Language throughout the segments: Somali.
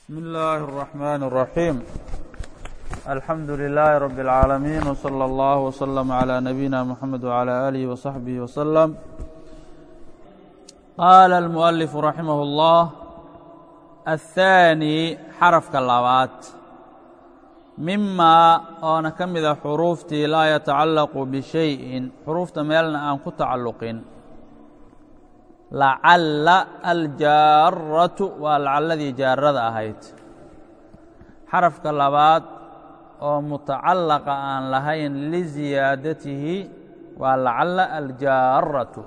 بسم الله الرحمن الرحيم الحمد لله رب العالمين وصلى الله وسلم على نبينا محمد وعلى آله وصحبه وسلم قال المؤلف رحمه الله الثاني xرفka labaad مima oona ka mida xruuftii laa yatacalaq bشhayءi xruufta meelna aan ku tacalluqin lacalla aljaaratu waa lacalladii jaarada ahayd. Xarafka labaad oo mutacallaqa aan lahayn liziyaadatihi waa lacalla aljaaratu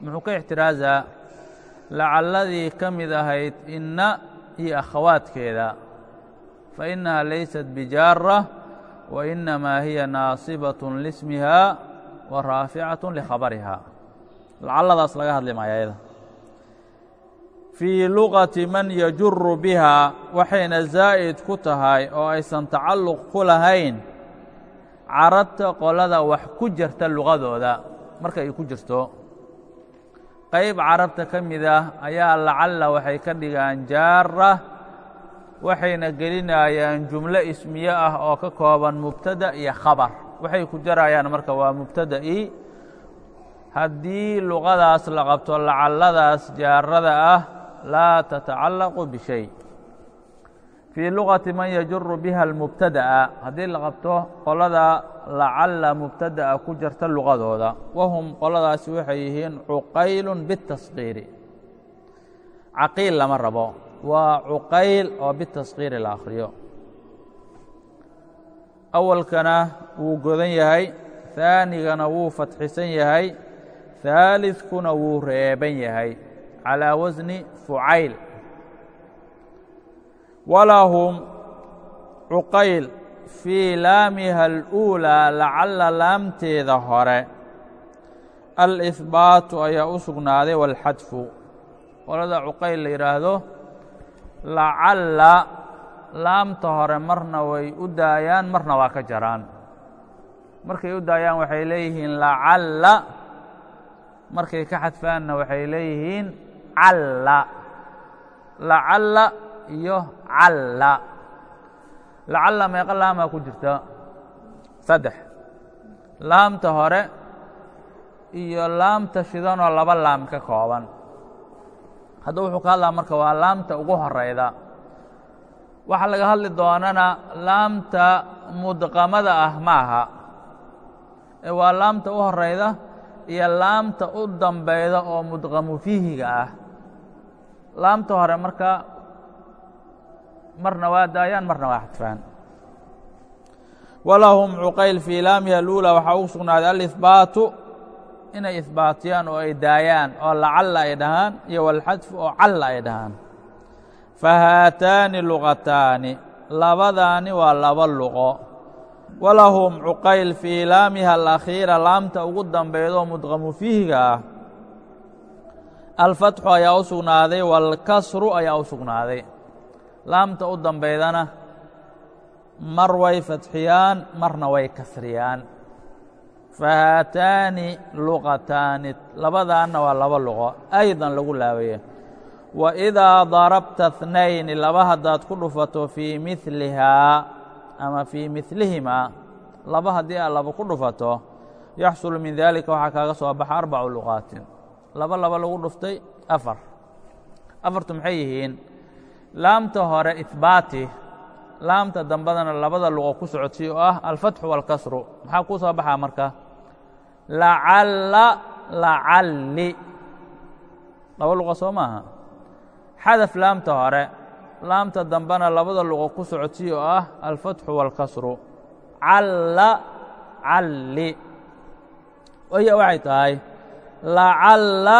muxuu ka ixtiraasaa lacalladii ka mid ahayd inna iyo akhawaadkeeda. Fa innaha laysat bijaara wa innamaa hiya naasibatun lismiha wa raaficatun likhabariha lacalladaas laga hadli maayo ayada fii luqati man yajuru bihaa waxayna zaa'id ku tahay oo aysan tacalluq ku lahayn carabta qolada wax ku jirta luqadooda marka ay ku jirto qayb carabta ka mid ah ayaa lacalla waxay ka dhigaan jaara waxayna gelinayaan jumlo ismiye ah oo ka kooban mubtada iyo khabar. Waxay ku jarayaan marka waa mubtada'i haddii luqadaas la qabto lacalladaas jaarada ah laa tatacallaqu bishay fii luqati man yajuru biha almubtada'a haddii la qabto qolada lacalla mubtada'a ku jirta luqadooda. Wahum qoladaasi waxay yihiin cuqaylun bitasqiiri caqiil lama rabo. Waa cuqayl oo bitaskiiri la akhriyo. Awalkana wuu godan yahay haanigana wuu fatxisan yahay ثالثkuna wuu reeban yahay calىa wasni fucayl walahum cuqayl fii laamiha الأuulىa lacalla laamteeda hore alإhbaatu ayaa u sugnaaday wاlxadfu qolada cuqayl la yidhaahdo lacalla laamta hore marna way u daayaan marna waa ka jaraan markay u daayaan waxay leeyihiin lacalla markay ka xadfaanna waxay leeyihiin calla. Lacalla iyo calla. Lacalla meeqa laamaa ku jirta. Saddex. Laamta hore iyo laamta shidanoo laba laam ka kooban. Hadda wuxuu ka hadlaa marka waa laamta ugu horayda waxaa laga hadli doonana laamta mudqamada ah ma aha ee waa laamta u horayda iyo laamta u dambayda oo mudqamu fiihiga ah. Laamta hore marka marna waa daayaan marna waa xadfaan. Walahum cuqayl fii laamiha اluulى waxaa ugu sugnaaday alihbaatu inay ihbaatiyaan oo ay daayaan oo lacalla ay dhahaan iyo walxadfu oo calla ay dhahaan. Fahaataani luqataani labadaani waa laba luqo walahum cuqayl fii laamiha alakhiira laamta ugu dambaydoo mudqamu fiihiga ah. Alfatxu ayaa u sugnaaday waalkasru ayaa u sugnaaday. Laamta u dambaydana mar way fatxiyaan marna way kasriyaan. Fahaataani luqataani labadaanna waa laba luqo aydan lagu laabaya wa idaa darabta اثnayni laba haddaad ku dhufato fii milihaa ama fii milihimaa laba haddii aad laba ku dhufato yaxsulu min daalika waxaa kaaga soo baxa arbacu luqaatin. Laba laba lagu dhuftay afar. Afartu maxay yihiin? Laamta hore ihbaati laamta dambadana labada luqo ku socodsiy oo ah alfatxu wاlkasru maxaa kuu soo baxaa marka? Lacalla lacalli. Laba luqo soo maaha. Xadaf laamta hore laamta dambena labada luqo ku socodsiy oo ah alfatxu wاlkasru calla calli waya waxay tahay lacalla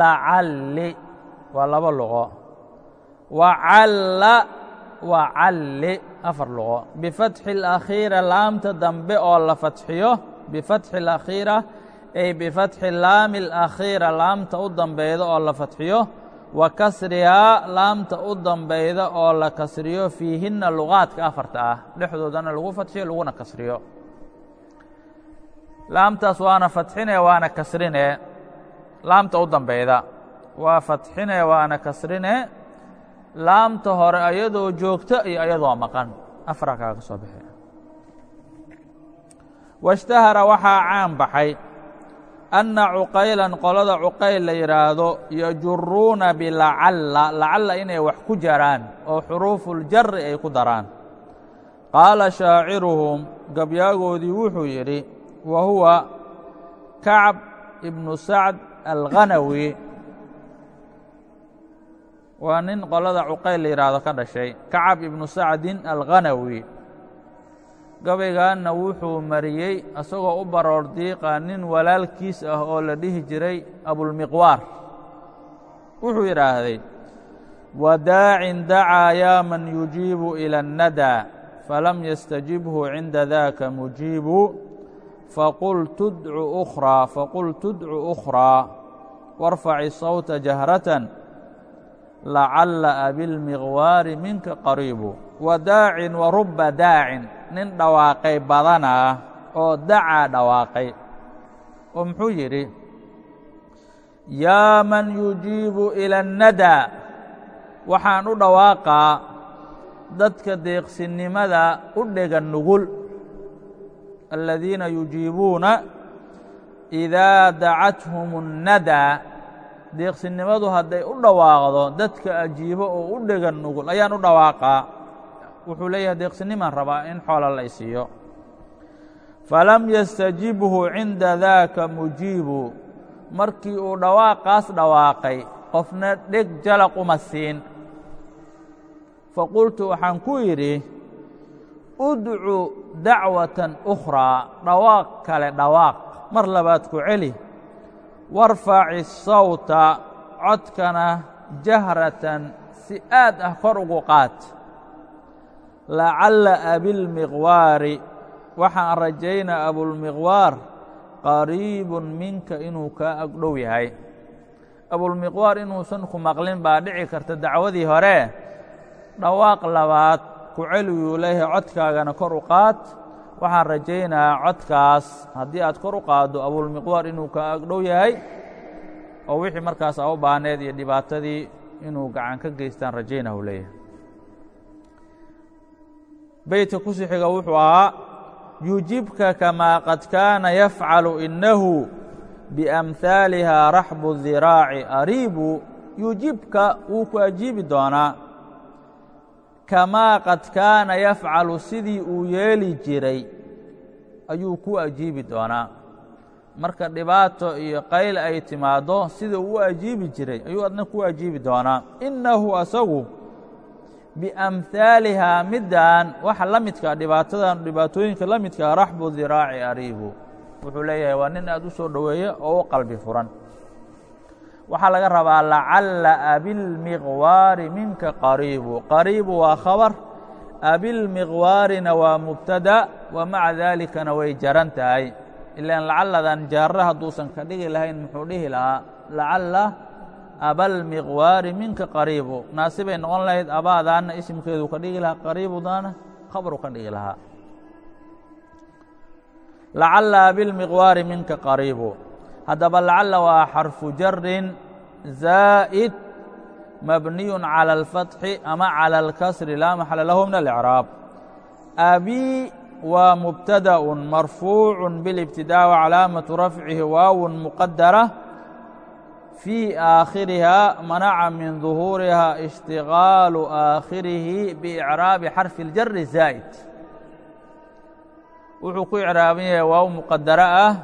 lacalli waa laba luqo wacalla wacalli afar luqo bifatxi اlakhiira laamta dambe oo la fatxiyo bifatxi اlakhiira ay bifatxi laami اlakhiira laamta u dambeyda oo la fatxiyo wa kasrihaa laamta u dambayda oo la kasriyo fiihinna luqaadka afarta ah. Dhexdoodana lagu fatxiyo laguna kasriyo. Laamtaas waana fatxine waana kasrine laamta u dambayda. Waa fatxine waana kasrine laamta hore ayadoo joogta iyo ayadoo maqan. Afra kaaga soo bixi. Washtahara waxaa caan baxay anna cuqaylan qolada cuqayl la yidhaahdo yajuruuna bilacalla lacalla inay wax ku jaraan oo xuruufuljari ay ku daraan. Qaala shaaciruhum gabyaagoodii wuxuu yidhi wa huwa kacb ibnu sacd alghanawi. Waa nin qolada cuqayl la yidhaahdo ka dhashay kacab ibnu sacdin alghanawi gabaygaanna wuxuu mariyey isagoo u baroor diiqa nin walaalkiis ah oo la dhihi jiray abulmiqwaar. Wuxuu yidhaahday wadaacin dacaa yaa man yujiibu ila الnadaa falam yastajibhu cinda daka mujiibu faqul tudcu ukhraa faqul tudcu ukhraa warfaci sawta jahratan lacalla abilmiqwaari minka qariibu. Wadaacin waruba daacin nin dhawaaqay badana ah oo dacaa dhawaaqay. Oo muxuu yidhi yaa man yujiibu ila annada waxaan u dhawaaqaa dadka deeqsinimada u dhega nugul. Aladiina yujiibuuna idaa dacathum annadaa deeqsinimadu hadday u dhawaaqdo dadka ajiibo oo u dhega nugul ayaan u dhawaaqaa wuxuu leeyahay deeqsinimaan rabaa in xoola la isiiyo. Falam yastajibhu cinda daaka mujiibu. Markii uu dhawaaqaas dhawaaqay qofna dheg jalaq uma siin. Faqultu waxaan ku yidhi udcu dacwatan ukhraa dhawaaq kale dhawaaq mar labaad ku celi. Warfaci sawta codkana jahratan si aad ah kor ugu qaad lacalla abilmiqwaari waxaan rajaynaa abulmiqwaar qariibun minka inuu kaa agdhow yahay. Abulmiqwaar inuusan ku maqlin baa dhici karta dacwadii hore. Dhawaaq labaad ku celiyuu leeyahay codkaagana kor u qaad. Waxaan rajaynayaa codkaas haddii aad kor u qaaddo abulmiqwaar inuu kaa agdhow yahay oo wixii markaas a u baahneed iyo dhibaatadii inuu gacan ka geystaan rajaynah u leeyahay beytka ku sii xiga wuxuu ahaa yujibka kamaa qad kaana yafcalu inahu biamhaalihaa raxbu diraaci ariibu. Yujibka wuu ku ajiibi doonaa kamaa qad kaana yafcalu sidii uu yeeli jiray. Ayuu ku ajiibi doonaa. Marka dhibaato iyo qayl ay timaaddo sida uu ajiibi jiray ayuu adna ku ajiibi doonaa. Innahu asagu biamhaalihaa middan waxa la midkaa dhibaatadan dhibaatooyinka la midkaa raxbu diraaci ariibu. Wuxuu leeyahay waa nin aad u soo dhoweeya oo u qalbi furan. Waxaa laga rabaa lacalla abilmiqwaari minka qariibu. Qariibu waa khabar abilmiqwaarina waa mubtada wa maca daalikana way jaran tahay. Ilaan lacalladan jaarre hadduusan ka dhigi lahayn muxuu dhihi lahaa lacalla abalmiqwaari minka qariibu naasibay noqon lahayd abaadaana isimkeedu ka dhigi lahaa qariibudaana khabaru ka dhigi lahaa lacala abilmiqwaari minka qariibu haddaba lacala waa xarfu jarin zaa'id mabniyun cala alfatxi ama cala alkasri laa maxala lahu min alicraab abi waa mubtadaun marfuucu bilibtidaa wacalaamatu rafcihi waawun muqadara fii aakhiriha manaca min duhuuriha ishtigaalu aakhirihi biicraabi xarfi اljari zaa'id wuxuu ku icraaban yahay waaw muqadaro ah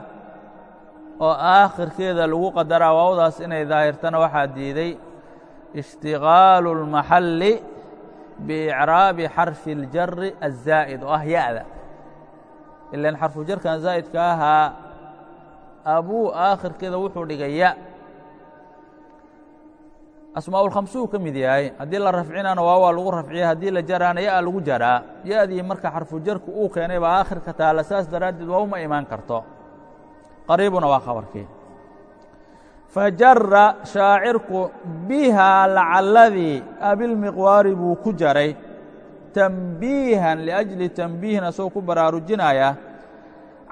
oo aakhirkeeda lagu qadaraa waawdaas inay daahirtana waxaa diiday ishtigaalu اlmaxalli biicraabi xarfi اljari aلzaa'id oo ah ya'da ilan xarfu jarkan zaa'idka ahaa abuu aakhirkeeda wuxuu dhigay ya asmaa'ulkhamsuu ka mid yahay haddii la rafcinana waa waa lagu rafciyay haddii la jaraana ya-a lagu jaraa ya-dii marka xarfu jarku uu keenay baa aakhirka taala saas daraaddeed waa uma imaan karto qariibuna waa khabarkii fajara shaacirku bihaa lacalladii abilmiqwaari buu ku jaray tambiihan liأjli tambiihin asagoo ku baraarujinaya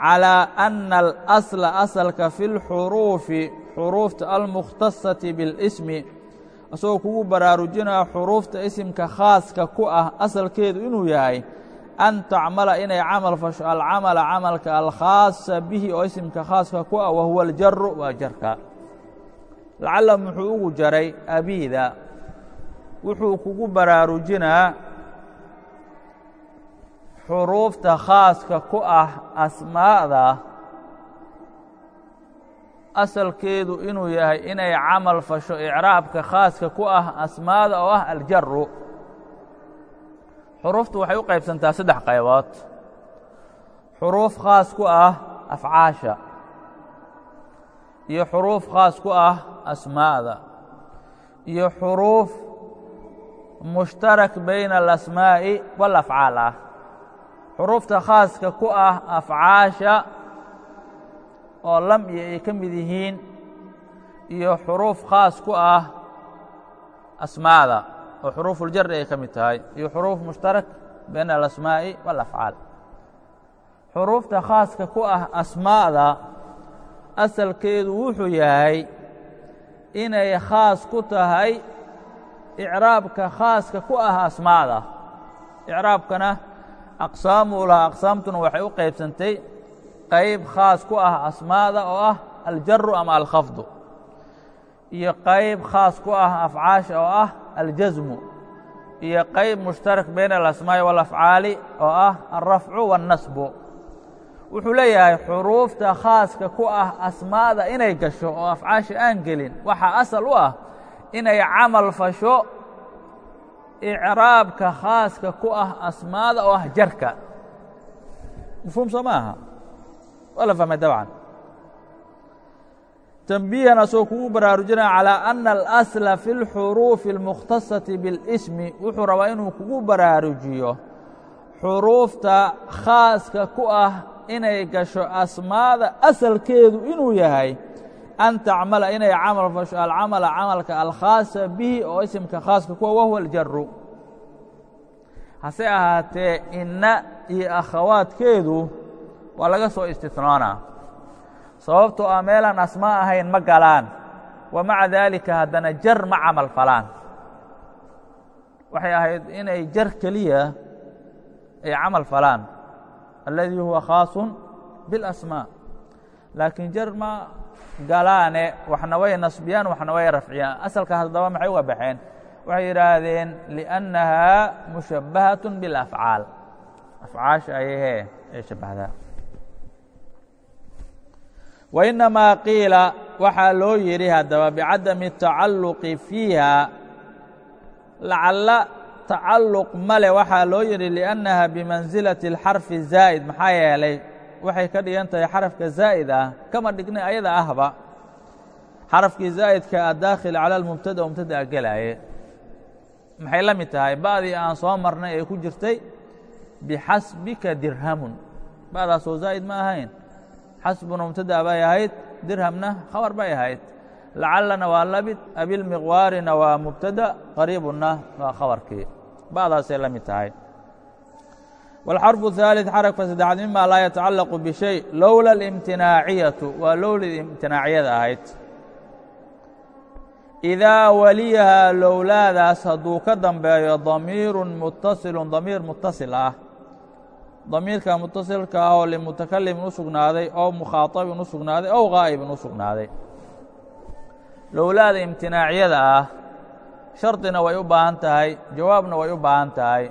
calىa أna alasla asalka fi اlxuruufi xuruufta almukhtasati biاlsmi isagoo kugu baraarujinaya xuruufta isimka khaaska ku ah asalkeedu inuu yahay an tacmala inay camal fasho alcamala camalka alkhaasa bihi oo isimka khaaska ku ah wahuwa aljaru waa jarka. Lacalla muxuu ugu jaray abiida. Wuxuu kugu baraarujinaa xuruufta khaaska ku ah asmaa'da asalkeedu inuu yahay inay camal fasho icraabka khaaska ku ah asmaada oo ah aljaru xuruuftu waxay u qaybsantaa saddex qaybood. Xuruuf khaas ku ah afcaasha iyo xuruuf khaas ku ah asmaa'da iyo xuruuf mushtarak bayna alasmaa'i wاlafcaal ah. Xuruufta khaaska ku ah afcaasha oo lam iyo ay ka mid yihiin iyo xuruuf khaas ku ah asmaada oo xuruufuuljarri ay ka mid tahay iyo xuruuf mushtarak bayna alasmaa'i wاlafcaal xuruufta khaaska ku ah asmaa'da asalkeedu wuxuu yahay inay khaas ku tahay icraabka khaaska ku ah asmaa'da. Icraabkana aqsaamuu laha aqsaamtuna waxay u qaybsantay qayb khaas ku ah asmaada oo ah aljaru ama alkhafdu. Iyo qayb khaas ku ah afcaasha oo ah aljasmu iyo qayb mushtarak bayna alasmaa'i wاlafcaali oo ah alrafcu waاnnasbu wuxuu leeyahay xuruufta khaaska ku ah asmaada inay gasho oo afcaasha aan gelin waxaa asal u ah inay camal fasho icraabka khaaska ku ah asmaada oo ah jarka. Mafhuum soo ma aha waa la fahmay dabcan تنبيهan asagoo kugu baraarujinaya calىa أna الأsla fi اlxuruufi الmukhtaصaةi bاlsmi wuxuu rabaa inuu kugu baraarujiyo xuruufta khaaska ku ah inay gasho asmaada asalkeedu inuu yahay an tacmala inay camal fasho alcamala camalka alkhaasa bihi oo isimka khaaska kuwa wahuwa aljaru hase ahaatee inna iyo akhawaadkeedu waa laga soo istinoonaa sababtoo ah meelaan asmaa ahayn ma galaan wa maca daalika haddana jar ma camal falaan waxay ahayd inay jar keliya ay camal falaan alladii huwa khaaصun biاlasmaa laakiin jar ma galaane waxna way nasbiyaan waxna way rafciyaan asalka haddaba maxay uga baxeen waxay yidhaahdeen liأnnahaa mushabbahaة biاlafcaal afcaasha ayahee ay shabbahdaa wainnamaa qiila waxaa loo yidhi haddaba bicadami tacalluqi fiiha lacalla tacalluq male waxaa loo yidhi liannaha bimansilati alxarfi zaa'id maxaa yeelay waxay ka dhigan tahay xarafka zaa'id ah kama dhigna ayada ahba xarafkii zaa'idka a daakhil cala almubtada mubtada gelaaye maxay la mid tahay ba'dii aan soo marnay ee ku jirtay bixasbika dirhamun ba'daasoo zaa'id ma ahayn xasbuna mubtada bay ahayd dirhamna khabar bay ahayd lacallana waa labid abilmiqwaarina waa mubtada qariibunna waa khabarkii ba'daasay la mid tahay wاlxarfu الثaaliث xarafka saddexaad mima laa yatacalaqu bishay lowla اlimtinaaciyatu waa lowladii imtinaaciyada ahayd idaa waliyahaa lowlaadaas hadduu ka dambeeyo damiiru mutasilu damiir mutasil ah damiirka mutasilka ah oo limutakalimin u sugnaaday ow mukhaaطabin u sugnaaday ow gaa'ibin u sugnaaday. Lowlaada imtinaaciyada ah shardina way u baahan tahay jawaabna way u baahan tahay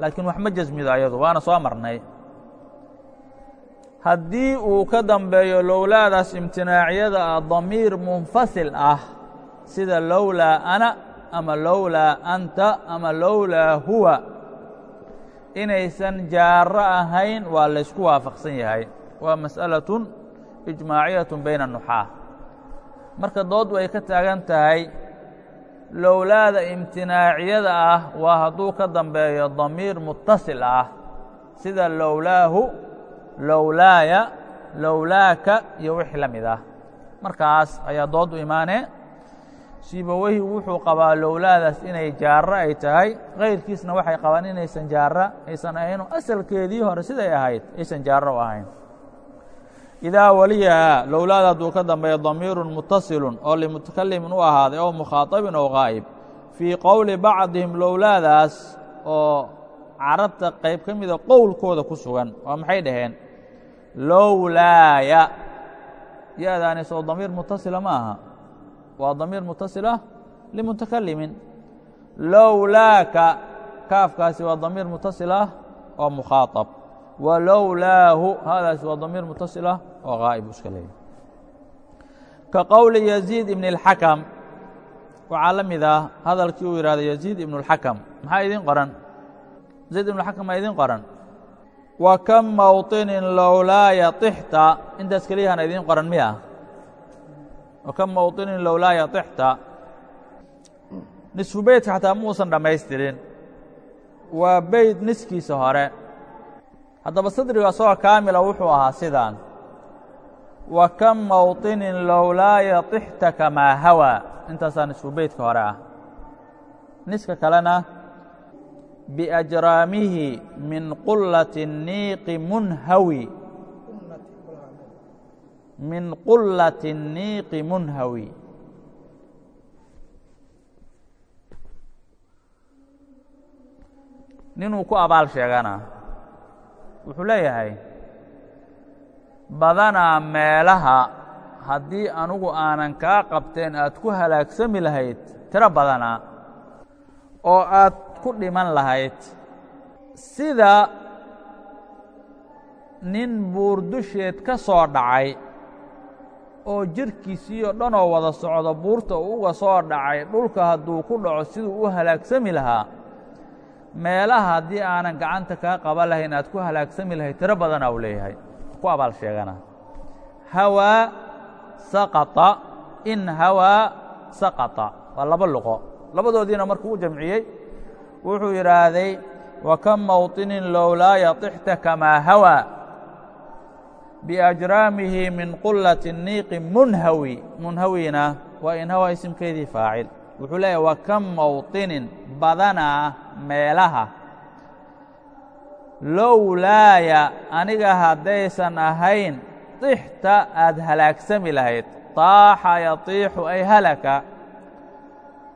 laakiin wax ma jasmido ayadu waana soo marnay. Haddii uu ka dambeeyo lowlaadaas imtinaaciyada ah damiir munfasil ah sida lowlaa ana ama lowlaa anta ama lowlaa huwa inaysan jaaro ahayn waa laysku waafaqsan yahay. Waa mas'alatun ijmaaciyatun bayna nuxaa marka dood way ka taagan tahay lowlaada imtinaaciyada ah waa hadduu ka dambeeyo damiir mutasil ah. Sida lowlaahu lowlaaya lowlaaka iyo wixii la mid ah. Markaas ayaa dood u imaanee siibaweyhi wuxuu qabaa lowlaadaas inay jaaro ay tahay. Kayrkiisna waxay qabaan inaysan jaara aysan ahayno. Asalkeedii hore siday ahayd aysan jaaro u ahayn. Idaa waliyahaa lowlaada hadduu ka dambeeyo damiirun mutasilun oo limutakalimin u ahaaday ow mukhaaطabin ow gaa'ib fii qowli bacdihim lowlaadaas oo carabta qayb ka mida qowlkooda ku sugan oo maxay dhaheen? Lowlaaya. Ya-daani soo damiir mutasila ma aha waa damiir mutasila limutakalimin lowlaaka kaafkaasi waa damiir mutasil ah oo mukhaaطab walowlaahu haadaasi waa damiir mutasil ah oo gaa'ib u iska leeyahy ka qowli yaziid ibn اlxakam waxaa la mid ah hadalkii uu yidhahdo yaziid ibn اlxakam maxaa idin qoran zayd ibn اlxakam maa idin qoran wa kam mawطinin lowlaaya طixta intaas keliyahana idin qoran miya wa kam mawطinin lowlaaya طixta nisfu beytka xataa muusan dhammaystirin waa beyd niskiisa hore haddaba sadriga asagoo kaamila wuxuu ahaa sidaan wa kam mawطinin lowlaaya طixta kamaa hawaa intaasaa nisfu beytka hore ah niska kalena biajraamihi min qullati الniiqi munhawi min qullati الniiqi munhawi. Ninuu ku abaal sheegana wuxuu leeyahay badanaa meelaha haddii anugu aanan kaa qabteen aad ku halaagsami lahayd tiro badanaa oo aad ku dhiman lahayd sida nin buurdusheed ka soo dhacay oo jidhkiisii oo dhanoo wada socdo buurta uu uga soo dhacay dhulka hadduu ku dhaco siduu u halaagsami lahaa meelaha haddii aanan gacanta kaa qaban lahayn aad ku halaagsami lahayd tiro badanaa uu leeyahay ku abaal sheegana hawaa saqaطa in hawaa saqaطa waa laba luqo labadoodiina markuu u jamciyey wuxuu yidhaahday wa kam mawطinin lowlaaya طixta kamaa hawaa biajraamihi min qulati niiqi munhawi. Munhawina waa inhawa isimkeedii faacil. Wuxuu leeyahy wa kam mawtinin badanaa meelaha. Lowlaaya aniga haddaysan ahayn tixta aad halaagsami lahayd. Taaxa yatiixu ay halaka.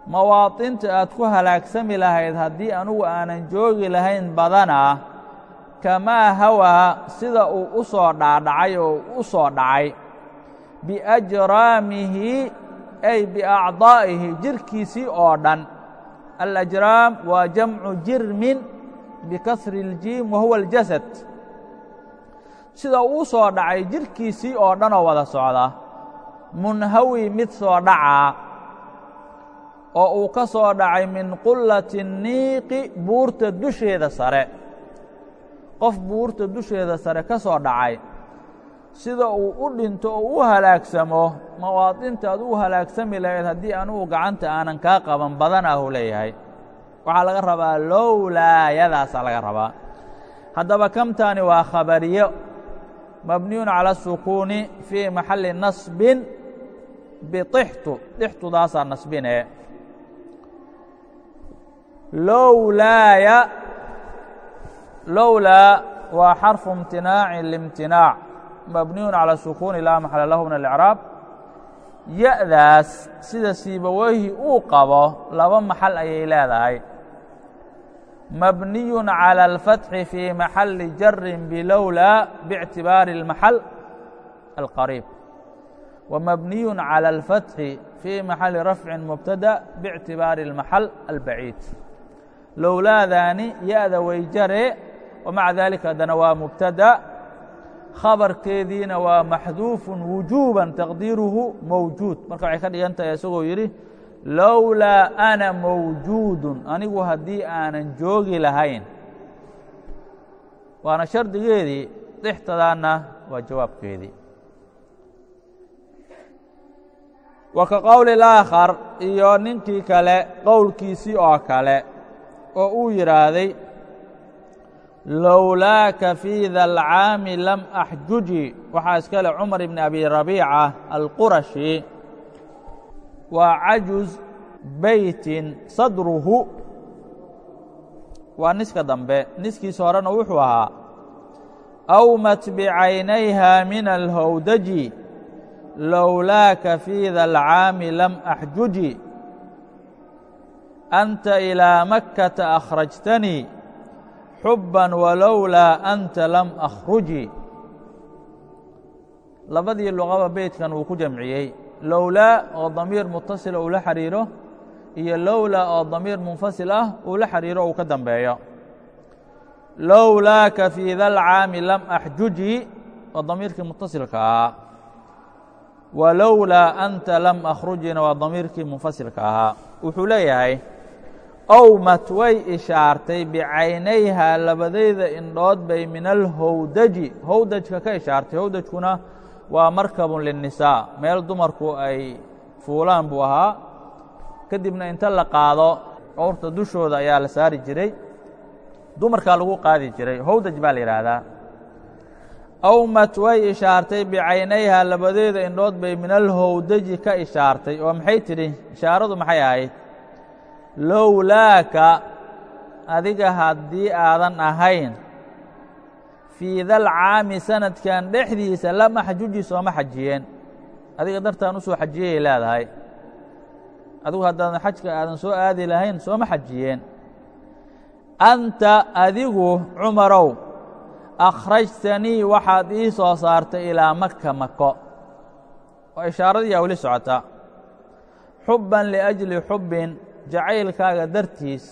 Mawaaطinta aad ku halaagsami lahayd haddii anugu aanan joogi lahayn badanaa kamaa hawaa sida uu u soo dhaadhacay oo u soo dhacay. Biajraamihi ay biacdaa'ihi jirhkiisii oo dhan. Alajraam waa jamcu jirmin bikasri اljiim wahuwa aljasad sida uu soo dhacay jirhkiisii oo dhanoo wada socda. Munhawi mid soo dhacaa oo uu ka soo dhacay min qullati niiqi buurta dusheeda sare qof buurta dusheeda sare ka soo dhacay sida uu u dhinto oo u halaagsamo mawaadinta ad u halaagsami lahayd haddii anugu gacanta aanan kaa qaban badan ah leeyahay. Waxaa laga rabaa lowlaayadaasaa laga rabaa. Haddaba kamtaani waa khabariyo mabniyun cala sukuuni fii maxalli nasbin bixtu dixtudaasaa nasbine lowlaaya lowlaa waa xarfu imtinaaci limtinaac mabniyun calى sukuuni laa maxala lahu min alicraab ya-daas sida siibaweyhi uu qabo laba maxal ayay leedahay mabniyu calى اlfatxi fii maxali jarin bilowlaa biاctibaari اlmaxal alqariib wa mabniyu calى اlfatxi fii maxali rafcin mubtada biاctibaari اlmaxal albaciid lowlaadaani ya-da way jare wamaca dalika haddana waa mubtada. Khabarkeediina waa maxduufu wujuuban taqdiiruhu mawjuud. Marka waxay ka dhigan tahay isagoo yidhi lowlaa ana mawjuudun anigu haddii aanan joogi lahayn. Waana shardigeedii dixtadaanna waa jawaabkeedii. Wa ka qowli اlaakhar iyo ninkii kale qowlkiisii oo kale oo uu yidhaahday lowlaaka fii da alcaami lam axjuji. Waxaa iskale cumar ibn abi rabiica alqurashi waa cajuz beytin sadruhu. Waa niska dambe niskiisa horena wuxuu ahaa awmat bicaynayha min alhowdaji lowlaaka fii da alcaami lam axjuji. Anta ilaa makkata akhrajtanii xubban walowlaa anta lam akhruji. Labadii luqaba beydkan wuu ku jamciyey. Lowlaa oo damiir mutasila uu la xidhiiro iyo lowlaa oo damiir munfasil ah uu la xidhiiro uu ka dambeeyo. Lowlaaka fii da lcaami lam axjuji oo damiirkii mutasilka ahaa. Walowlaa anta lam akhrujina waa damiirkii munfasilka ahaa. Wuxuu leeyahay owmat way ishaartay bicaynayhaa labadayda indhood bay min alhowdaji howdajka ka ishaartay howdajkuna waa markabun linnisaa meel dumarku ay fuulaan buu ahaa. Kadibna inta la qaado owrta dushooda ayaa la saari jiray dumarkaa lagu qaadi jiray howdaj baa la yidhaahdaa. Awmat way ishaartay bicaynayhaa labadeeda indhood bay min alhowdaji ka ishaartay oo maxay tidhi ishaaradu maxay ahayd lowlaaka adiga haddii aadan ahayn fii dal caami sanadkan dhexdiisa lama xajuji sooma xajiyeen. Adiga dartaan u soo xajiyayay leedahay. Adigu haddaadan xajka aadan soo aadi lahayn sooma xajiyeen. Anta adigu cumarow akhrajtanii waxaad ii soo saartay ilaa maka mako. Oo ishaaradiyaa weli socota. Xubban liأjli xubbin jacaylkaaga dartiis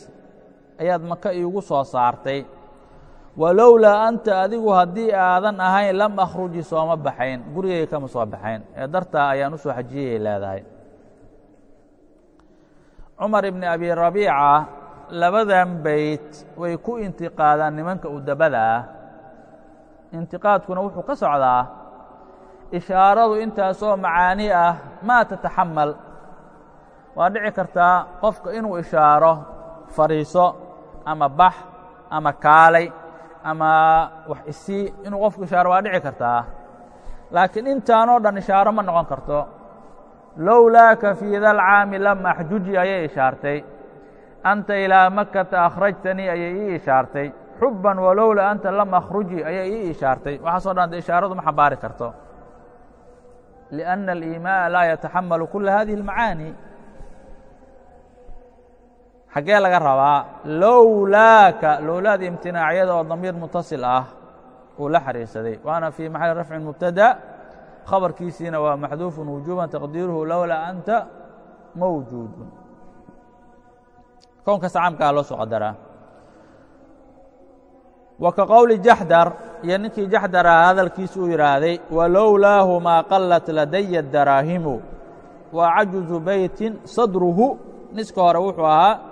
ayaad maka iigu soo saartay. Walowlaa anta adigu haddii aadan ahayn lam akhruji sooma baxayn. Gurigayga kama soo baxayn. Ee dartaa ayaan u soo xajiyayay leedahay. Cumar ibni abi rabiica labadan beyt way ku intiqaadaan nimanka udabada ah intiqaadkuna wuxuu ka socdaa ishaaradu intaasoo macaani ah maa tataxamal waa dhici kartaa qofka inuu ishaaro fadhiiso ama bax ama kaalay ama wax isii inuu qofku ishaaro waa dhici kartaa. Laakiin intaanoo dhan ishaaro ma noqon karto. Lowlaaka fii da lcaami lam axjuji ayay ishaartay. Anta ilaa makata akhrajtanii ayay ii ishaartay. Xubban walowla anta lam akhruji ayay ii ishaartay. Waxaasoo dhan ishaaradu ma xambaari karto. Liأnna aliimaana laa yataxamalu kula hadihi اlmacaani xaggee laga rabaa lowlaaka lowlaada imtinaacyada oo damiir mutasil ah uu la xariirsaday. Waana fii maxali rafcin mubtada khabarkiisiina waa maxduufun wujuuban taqdiiruhu lowlaa anta mawjuudun. Kownkaas caamkaa loo soo qadaraa wa ka qowli jaxdar iyo ninkii jaxdar ah hadalkiisa uu yidhaahday walowlaahu maa qallat ladaya daraahimu wa cajuzu beytin sadruhu. Niska hore wuxuu ahaa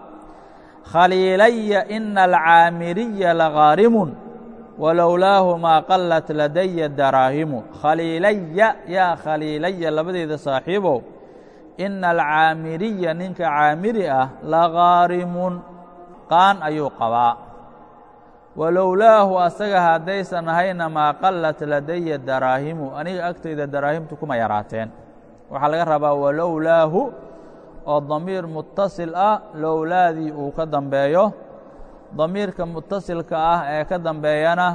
khaliilaya ina alcaamiriya lagaarimun walowlaahu maa qallat ladaya daraahimu. Khaliilaya yaa khaliilaya labadeeda saaxiibow ina alcaamiriya ninka caamiri ah lagaarimun qaan ayuu qabaa. Walowlaahu asaga haddaysan ahayna maa qallat ladaya daraahimu. Aniga agtayda daraahimtu kuma yaraateen. Waxaa laga rabaa walowlaahu oo damiir mutasil ah lowlaadii uu ka dambeeyo damiirka mutasilka ah ee ka dambeeyana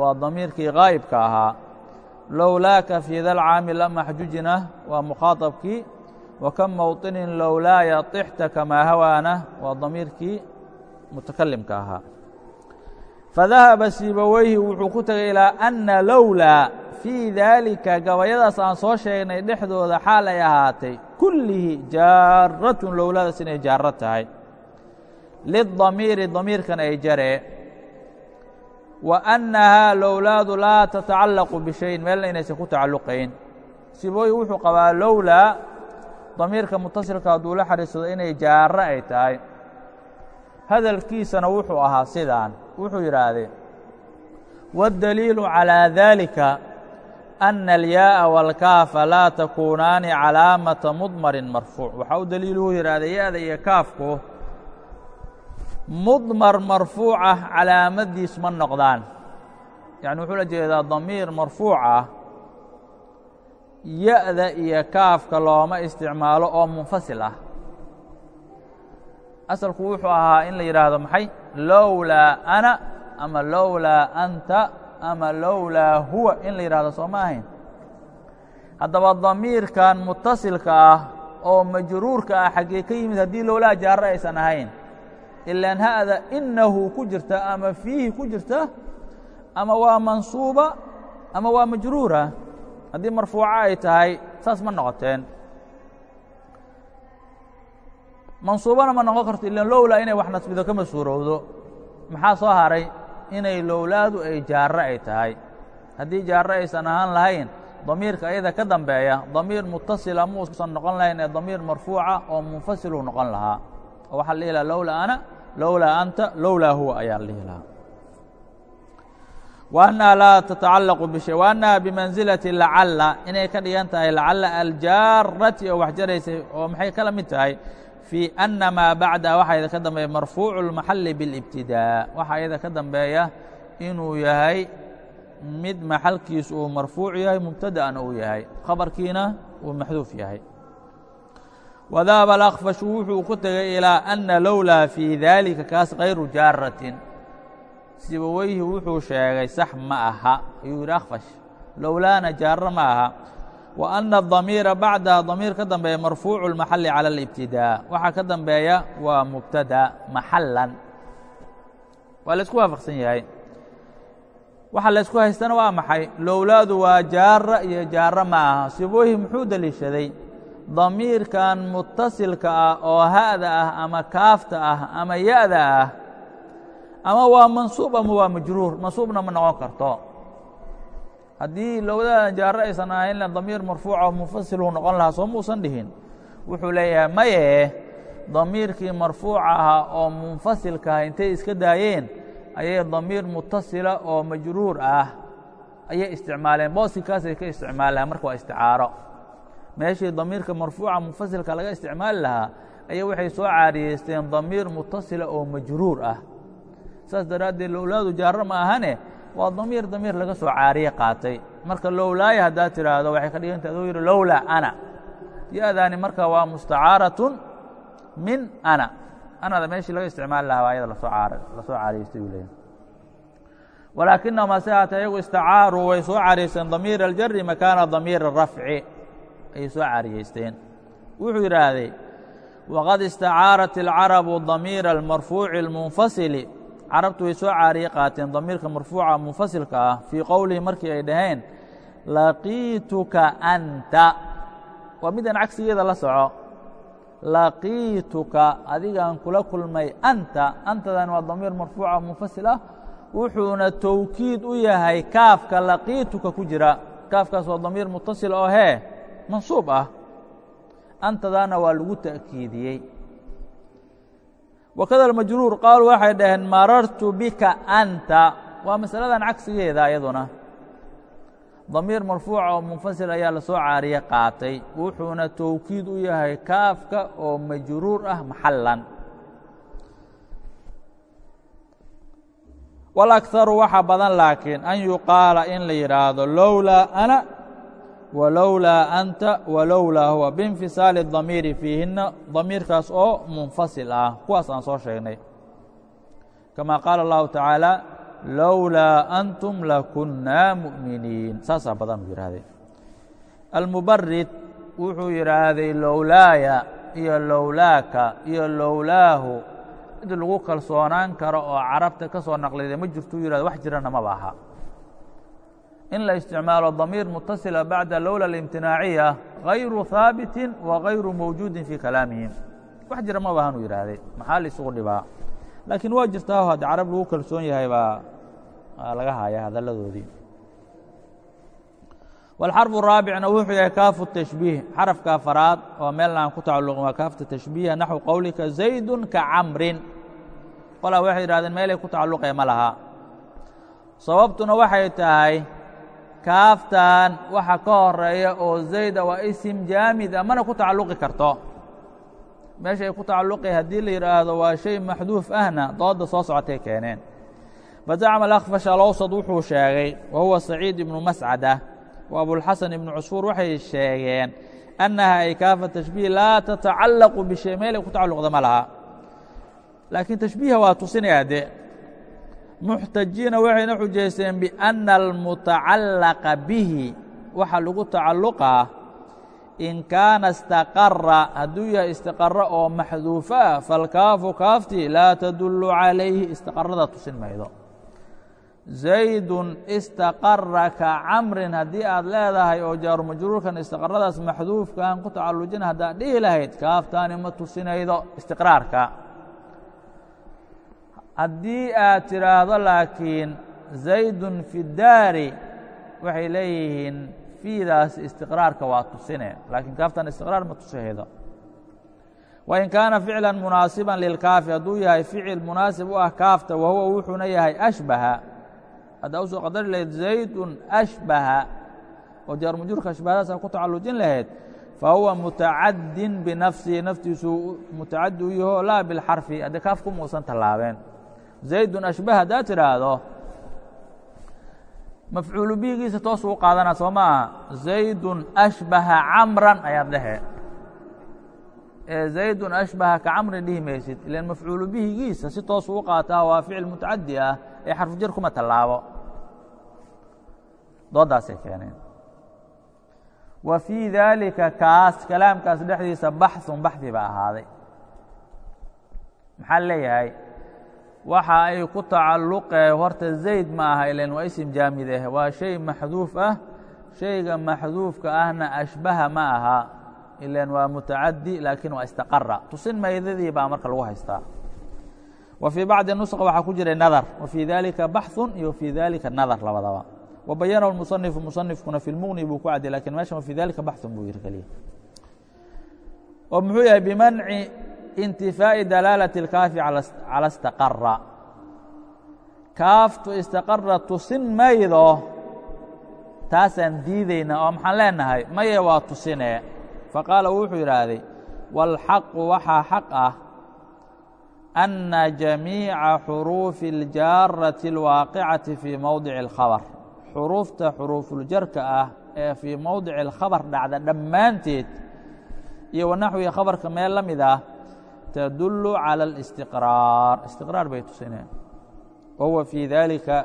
waa damiirkii gaa'ibka ahaa lowlaaka fii da lcaami lama xjujina waa mukhaaطabkii wa kam mowطinin lowlaaya طixta kamaa hawaana waa damiirkii mutakalimka ahaa fadahaba siibaweyhi wuxuu ku tegay ilaa anna lowlaa fii daalika gabayadaas aan soo sheegnay dhexdooda xaal ay ahaatay kullihi jaaratun lowlaadaas inay jaaro tahay. Lidamiiri damiirkan ay jaree wa annahaa lowlaadu laa tatacallaqu bishayin meelna inaysan ku tacalluqayn. Sibooyi wuxuu qabaa lowlaa damiirka mutasilka hadduu la xariirsado inay jaaro ay tahay. Hadalkiisana wuxuu ahaa sidaan wuxuu yidhaahdee waاdaliilu calىa dalika أna اlyaaءa wاlkaafa laa takuunaani calaamata mudmarin marfuuc waxaa u daliiluhu yidhahdee ya-da iyo kaafku mudmar marfuuc ah calaamadiis ma noqdaan yani wuxuu la jeedaa damiir marfuuc ah ya-da iyo kaafka looma isticmaalo oo munfasil ah asalku wuxuu ahaa in la yidhaahdo maxay lowlaa ana ama lowlaa anta ama lowlaa huwa in la yidhahdo soo ma ahayn. Haddaba damiirkan mutasilka ah oo majruurka ah xaggee ka yimid haddii lowlaa jaaro aysan ahayn ilaan ha'da inahu ku jirta ama fiihi ku jirta ama waa mansuuba ama waa majruura haddii marfuuco ay tahay saas ma noqoteen. Mansuubana ma noqon karto ilan lowlaa inay wax nasbido kama suurowdo maxaa soo haray inay lowlaadu ay jaaro ay tahay haddii jaaro aysan ahaan lahayn damiirka ayada ka dambeeya damiir mutasila muusan noqon lahayn ee damiir marfuuca oo munfasiluu noqon lahaa oo waxaa la dhihi laha lowlaa ana lowlaa anta lowlaa huwa ayaa la dhihi lahaa وأنها laa تتacalaq bشhay وأنha بmanزilaةi lacala inay ka dhigan tahay lacala aljaarati oo wax jaraysay oo maxay kala mid tahay fii ana maa bacda waxaa yada ka dambeeya marfuucu اlmaxali biاlibtidaa waxaa yada ka dambeeya inuu yahay mid maxalkiisu uu marfuuc yahay mubtada'na uu yahay. Khabarkiina uu maxduuf yahay. Wadahaba alakfashu wuxuu ku tegay ilaa ana lowlaa fii daalika kaas kayru jaaratin sibaweyhi wuxuu sheegay sax ma aha. Ayuu yidhi akhfash lowlaana jaaro ma aha anna adamiira bacdaha damiir ka dambeeya marfuucu اlmaxali cala اlibtidaa waxaa ka dambeeya waa mubtada maxalan waa la isku waafaqsan yahay. Waxa la ysku haystana waa maxay? Lowlaadu waa jaara iyo jaaro ma aha. Sibaweyhi muxuu deliishaday damiirkan mutasilka ah oo ha'da ah ama kaafta ah ama ya'da ah ama waa mansuub ama waa majruur? Mansuubna ma noqon karto haddii lowdaadan jaaro aysan ahaynna damiir marfuuca munfasiluu noqon lahaa soo muusan dhihin. Wuxuu leeyahay maye damiirkii marfuuca ahaa oo munfasilkaah intay iska daayeen ayay damiir mutasila oo majruur ah ayay isticmaaleen. Booskikaasay ka isticmaali lahaa marka waa isticaaro. Meeshii damiirka marfuuca munfasilka laga isticmaali lahaa ayay waxay soo caariyeysteen damiir mutasila oo majruur ah. Saas daraaddeed lowlaadu jaaro ma ahane waa damiir damiir laga soo caariye qaatay. Marka lowlaaya haddaad tidhaahdo waxay ka dhiganta aduu yidhi lowlaa ana. Ya-daani marka waa mustacaaratun min ana. Anada meeshii laga isticmaali lahaa waa ayada la soo caariyeystay uu leeyahy walaakinahum hase haatee ayagu istacaaruu way soo caariyeysteen damiir aljari makaana damiir arafci ayay soo caariyeysteen. Wuxuu yidhaahday waqad istacaarat alcarabu damiira almarfuuci اlmunfasili carabtu way soo caariye qaateen damiirka marfuuca munfasilka ah fii qowlihi markii ay dhaheen laqiituka anta. Waa midaan cagsigeeda la soco. Laqiituka adigaan kula kulmay anta. Antadan waa damiir marfuuca munfasil ah wuxuuna towkiid u yahay kaafka laqiituka ku jira. Kaafkaas waa damiir mutasil oo hee mansuub ah. Antadaana waa lagu ta'kiidiyey wakada majruur qaaluu waxay dhaheen marartu bika anta waa masaladan cagsigeeda ayaduna damiir marfuuca oo munfasil ayaa la soo caariye qaatay wuxuuna towkiid u yahay kaafka oo majruur ah maxalan walakharu waxa badan laakiin an yuqaala in la yidhaahdo lowlaa ana walowlaa anta walowlaa huwa biinfisaali damiiri fiihinna damiirkaas oo munfasil ah. Kuwaas aan soo sheegnay. Kama qaala اllahu tacaala lowlaa antum lakunnaa mu'miniin. Saasaa badan uu yidhaahday. Almubarid wuxuu yidhaahday lowlaaya iyo lowlaaka iyo lowlaahu cid lagu kalsoonaan karo oo carabta ka soo naqliday ma jirtuu yihahdo wax jirana maba aha in la isticmaalo damiir mutasila bacda lowla اlimtinaaciya غayru haabitin wa غayru mawjuudin fii kalaamihim wax jira maba ahanuu yidhaahday maxaa la isugu dhibaa laakiin waa jirtaa o haddi carab lagu kalsoon yahay baa laga haya hadalladoodii wاlxarfu raabicna wuxuu yahay kaafu tashbiih xarafka afaraad oo meelna aan ku tacalluqin waa kaafta tashbiiha naxwu qowlika zaydu ka camrin qolaa waxay yidhahdeen meelay ku tacalluqee ma laha sababtuna waxay tahay kaaftan waxa ka horreeya oo zayda waa isim jaamid a mana ku tacalluqi karto. Meeshay ku tacalluqi haddii la yidhaahdo waa shay maxduuf ahna dooda soo socotay keeneen. Fazacma alakfash alawsad wuxuu sheegay wa huwa saciid ibnu mascada wa abulxasan ibnu cusfuur waxay sheegeen annaha ay kaafa tashbiih laa tatacallaqu bishay meelay ku tacalluqda ma laha. Laakiin tashbiiha waa tusinayaa de muxtajiina waxayna xujaysteen biأna almutacallaqa bihi waxa lagu tacalluqaa in kaana istaqara hadduu yahay istiqaro oo maxduufo ah falkaafu kaaftii laa tadullu calayhi istiqarada tusin maydo. Zaydun istaqara ka camrin haddii aad leedahay oo jaaru majruurkan istiqaradaas maxduufka aan ku tacallujina haddaad dhihi lahayd kaaftaani ma tusinaydo istiqraarka haddii aad tidhaahdo laakiin zaydun fi daari waxay leeyihiin fiidaas istiqraarka waa tusine. Laakiin kaaftan istiqraar ma tusihaydo wain kaana ficla munaasiban lilkaafi hadduu yahay ficil munaasib u ah kaafta wahuwa wuxuuna yahay ashbaha. Haddaa u soo qadari lahayd zaydun ashbaha oo jaarmujurka ashbahadaas a ku tacallujin lahayd fahuwa mutacadin binafsihi naftiisu mutacadi u yaho laa bilxarfi haddii kaaf ku muusan tallaabeen zaydun ashbaha haddaad tidhaahdo mafcuulu bihigiisa toosuu u qaadanaa soo ma aha zaydun ashbaha camran ayaad dhehe ee zaydun ashbaha ka camrin dhihi maysid ilan mafcuulu bihigiisa si toosuu u qaataa waa ficil mutacadi ah ee xarfu jar kuma tallaabo doodaasay keeneen wa fii daalika kaas kalaamkaas dhexdiisa baxun baxdi ba ahaaday maxaa leeyahay waxa ay ku tacalluqee horta zayd ma aha ilan waa isim jaamid ah waa shay maxduuf ah shayga maxduufka ahna ashbaha ma aha ilan waa mutacadi laakiin waa istaqara tusin maydadii baa marka lagu haystaa. Wa bacdi nusqa waxaa ku jiray nadar. Wa dalika baxun iyo fii dalika nadar labadaba. Wa bayanahu musanifkuna fi lmuqni buu ku cadday laakiin meeshan wa dalika baxun buu yiri keliya oo muxuu yahay bimanci intifaa'i dalaalati اlkaafi cala istaqara kaaftu istaqara tusin maydo taasaan diidayna oo maxaan leenahay maye waa tusine faqaala wuxuu yidhaahday wاlxaqu waxaa xaq ah أna jamiica xuruufi اljaarati اlwaaqicati fii mowdici اlkhabr xuruufta xuruufuljarka ah ee fii mowdici اlkhabar dhacda dhammaanteed iyo wanaxwihi khabarka meel la mid ah tadullu cala alistiqraar istiqraar bay tusineen wahuwa fii dalika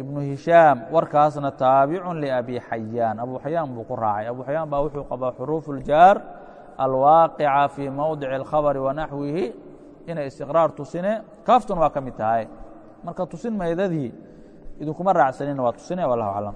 ibnu hishaam warkaasna taabicun liabi xayaan abu xayaan buu ku raacay abu xayaan baa wuxuu qabaa xuruuf uljaar alwaaqica fii mowdici alkhabari wanaxwihi inay istiqraar tusine kaaftun waa ka mid tahay marka tusin maydadii idinkuma raacsanina waa tusine wallahu aclam